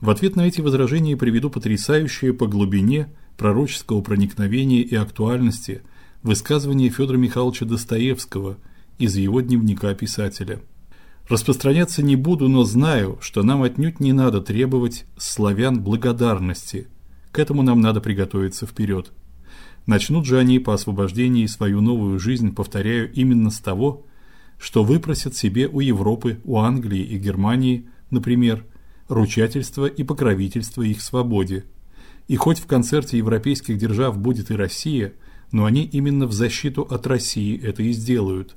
В ответ на эти возражения приведу потрясающее по глубине пророческого проникновения и актуальности высказывание Федора Михайловича Достоевского из его дневника писателя. Распространяться не буду, но знаю, что нам отнюдь не надо требовать славян благодарности. К этому нам надо приготовиться вперед. Начнут же они по освобождении свою новую жизнь, повторяю, именно с того, что выпросят себе у Европы, у Англии и Германии, например, ручательство и покровительство их свободе. И хоть в концерте европейских держав будет и Россия, но они именно в защиту от России это и сделают.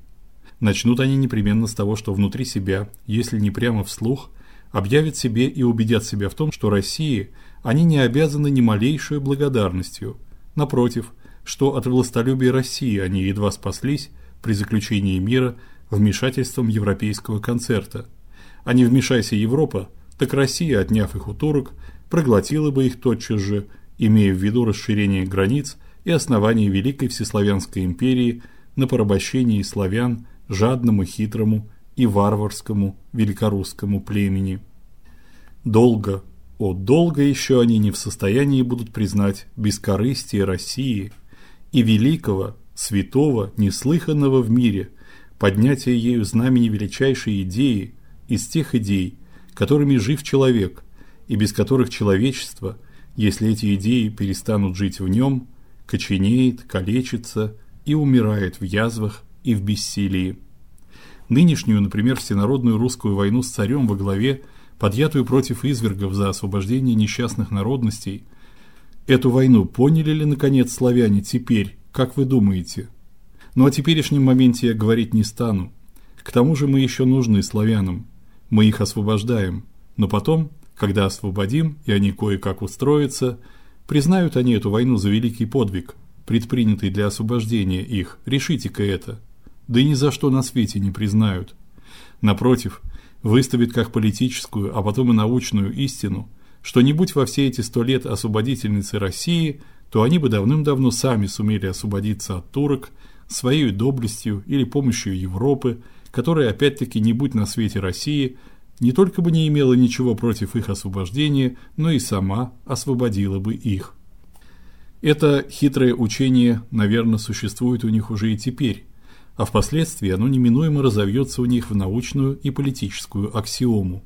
Начнут они непременно с того, что внутри себя, если не прямо вслух, объявят себе и убедят себя в том, что России они не обязаны ни малейшей благодарностью. Напротив, что от властолюбия России они едва спаслись при заключении мира вмешательством европейского концерта. А не вмешайся Европа, так Россия, отняв их у турок, проглотила бы их тотчас же, имея в виду расширение границ и основание великой всеславянской империи на порабощении славян жадному, хитрому и варварскому великорусскому племени. Долго, о, долго еще они не в состоянии будут признать бескорыстие России и великого, святого, неслыханного в мире поднятия ею знамени величайшей идеи из тех идей, которыми жив человек, и без которых человечество, если эти идеи перестанут жить в нем, коченеет, калечится и умирает в язвах и в бессилии. Нынешнюю, например, всенародную русскую войну с царем во главе, подъятую против извергов за освобождение несчастных народностей, эту войну поняли ли наконец славяне теперь, как вы думаете? Ну о теперешнем моменте я говорить не стану. К тому же мы еще нужны славянам. Мы их освобождаем, но потом, когда освободим, и они кое-как устроятся, признают они эту войну за великий подвиг, предпринятый для освобождения их. Решите-ка это. Да и ни за что на свете не признают. Напротив, выставят как политическую, а потом и научную истину, что не будь во все эти сто лет освободительницы России, то они бы давным-давно сами сумели освободиться от турок своей доблестью или помощью Европы, которая опять-таки не будь на свете России, не только бы не имела ничего против их освобождения, но и сама освободила бы их. Это хитрое учение, наверное, существует у них уже и теперь, а впоследствии оно неминуемо разовьется у них в научную и политическую аксиому.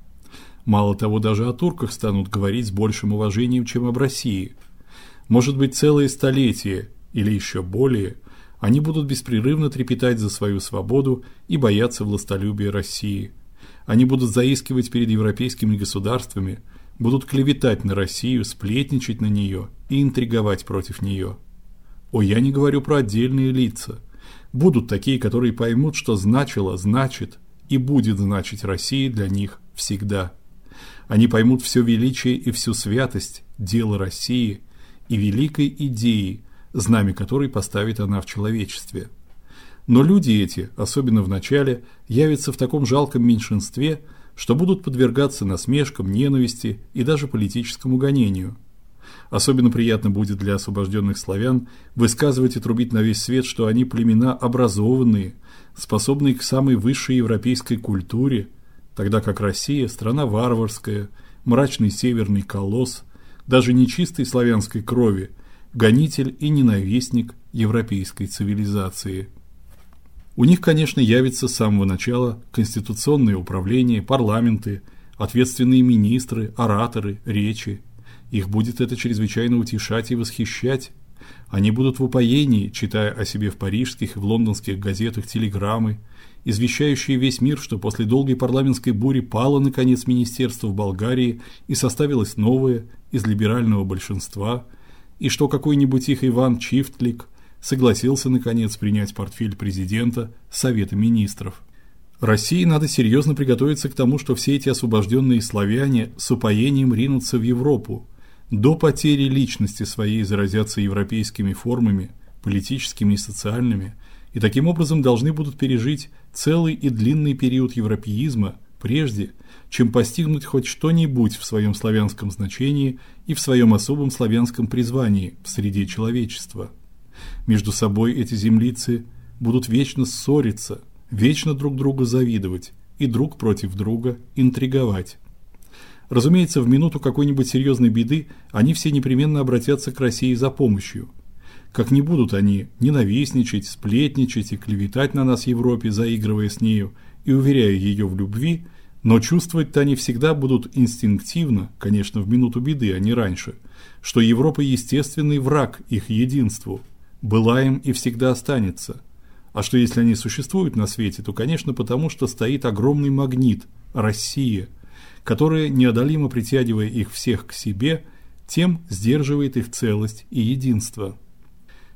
Мало того, даже о турках станут говорить с большим уважением, чем об России. Может быть, целые столетия или еще более – они будут беспрерывно трепетать за свою свободу и бояться властолюбия России. Они будут заискивать перед европейскими государствами, будут клеветать на Россию, сплетничать на нее и интриговать против нее. О, я не говорю про отдельные лица. Будут такие, которые поймут, что значило, значит и будет значить Россия для них всегда. Они поймут все величие и всю святость дела России и великой идеи, знамя которой поставит она в человечестве. Но люди эти, особенно в начале, явятся в таком жалком меньшинстве, что будут подвергаться насмешкам, ненависти и даже политическому гонению. Особенно приятно будет для освобожденных славян высказывать и трубить на весь свет, что они племена образованные, способные к самой высшей европейской культуре, тогда как Россия страна варварская, мрачный северный колосс, даже нечистой славянской крови, гонитель и ненавистник европейской цивилизации. У них, конечно, явится с самого начала конституционное управление, парламенты, ответственные министры, ораторы, речи. Их будет это чрезвычайно утешать и восхищать. Они будут в упоении, читая о себе в парижских и в лондонских газетах телеграммы, извещающие весь мир, что после долгой парламентской бури пало наконец министерство в Болгарии и составилось новое из либерального большинства – и что какой-нибудь их Иван Чифтлик согласился наконец принять портфель президента Совета министров. России надо серьезно приготовиться к тому, что все эти освобожденные славяне с упоением ринутся в Европу, до потери личности своей заразятся европейскими формами, политическими и социальными, и таким образом должны будут пережить целый и длинный период европеизма, прежде чем постигнуть хоть что-нибудь в своем славянском значении и в своем особом славянском призвании в среде человечества. Между собой эти землицы будут вечно ссориться, вечно друг другу завидовать и друг против друга интриговать. Разумеется, в минуту какой-нибудь серьезной беды они все непременно обратятся к России за помощью. Как не будут они ненавистничать, сплетничать и клеветать на нас Европе, заигрывая с нею и уверяя ее в любви, но чувствовать-то они всегда будут инстинктивно, конечно, в минуту беды, а не раньше, что Европа естественный враг их единству, была им и всегда останется. А что если они существуют на свете, то, конечно, потому что стоит огромный магнит Россия, которая неодолимо притягивая их всех к себе, тем сдерживает их целость и единство.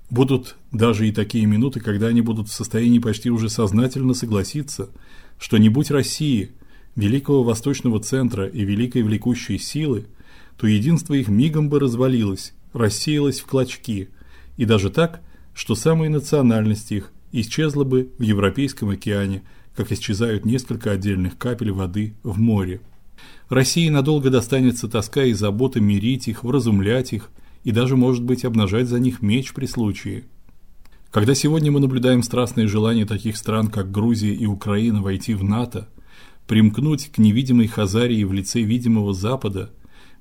Будут даже и такие минуты, когда они будут в состоянии почти уже сознательно согласиться, что не будь России, великого восточного центра и великой влекущей силы, то единство их мигом бы развалилось, рассеялось в клочки, и даже так, что самая национальность их исчезла бы в Европейском океане, как исчезают несколько отдельных капель воды в море. России надолго достанется тоска и забота мирить их, вразумлять их и даже, может быть, обнажать за них меч при случае. Когда сегодня мы наблюдаем страстное желание таких стран, как Грузия и Украина, войти в НАТО, примкнуть к невидимой Хазарии в лице видимого Запада,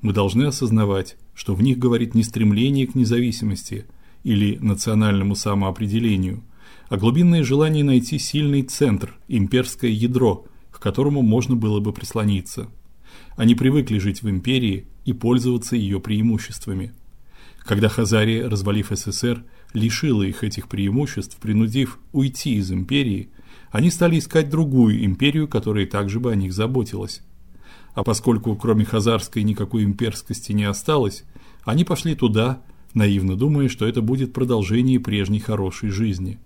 мы должны осознавать, что в них говорит не стремление к независимости или национальному самоопределению, а глубинное желание найти сильный центр, имперское ядро, к которому можно было бы прислониться. Они привыкли жить в империи и пользоваться ее преимуществами. Когда Хазария, развалив СССР, лишила их этих преимуществ, принудив уйти из империи, они стали искать другую империю, которая также бы о них заботилась. А поскольку кроме хазарской никакой имперскости не осталось, они пошли туда, наивно думая, что это будет продолжение прежней хорошей жизни.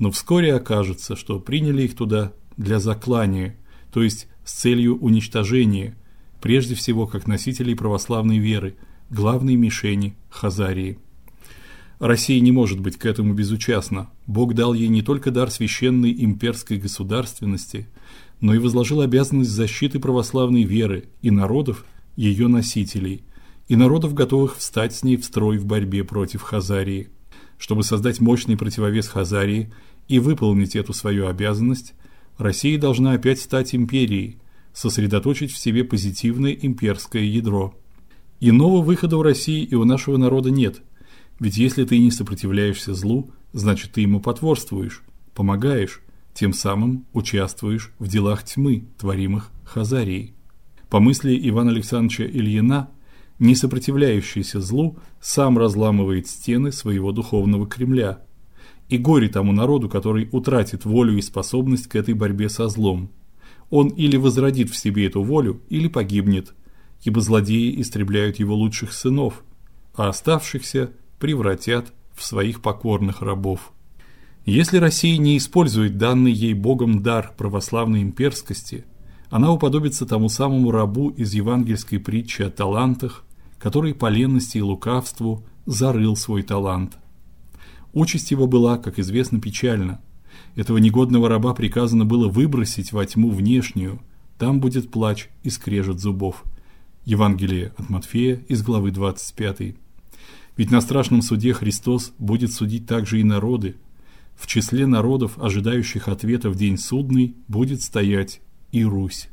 Но вскоре окажется, что приняли их туда для заклания, то есть с целью уничтожения, прежде всего как носителей православной веры, главной мишени Хазарии. Россия не может быть к этому безучастна. Бог дал ей не только дар священной имперской государственности, но и возложил обязанность защиты православной веры и народов, ее носителей, и народов, готовых встать с ней в строй в борьбе против Хазарии. Чтобы создать мощный противовес Хазарии и выполнить эту свою обязанность, Россия должна опять стать империей, сосредоточить в себе позитивное имперское ядро. Иного выхода у России и у нашего народа нет. Ведь если ты не сопротивляешься злу, значит ты ему потворствуешь, помогаешь, тем самым участвуешь в делах тьмы, творимых Хазарией. По мысли Ивана Александровича Ильина, не сопротивляющийся злу сам разламывает стены своего духовного Кремля, и горе тому народу, который утратит волю и способность к этой борьбе со злом. Он или возродит в себе эту волю, или погибнет, ибо злодеи истребляют его лучших сынов, а оставшихся превратят в своих покорных рабов. Если Россия не использует данный ей Богом дар православной имперскости, она уподобится тому самому рабу из евангельской притчи о талантах, который по ленности и лукавству зарыл свой талант. Участь его была, как известно, печальна. Этого негодного раба приказано было выбросить во тьму внешнюю. Там будет плач и скрежет зубов. Евангелие от Матфея из главы 25. Ведь на страшном суде Христос будет судить также и народы. В числе народов, ожидающих ответа в день судный, будет стоять и Русь.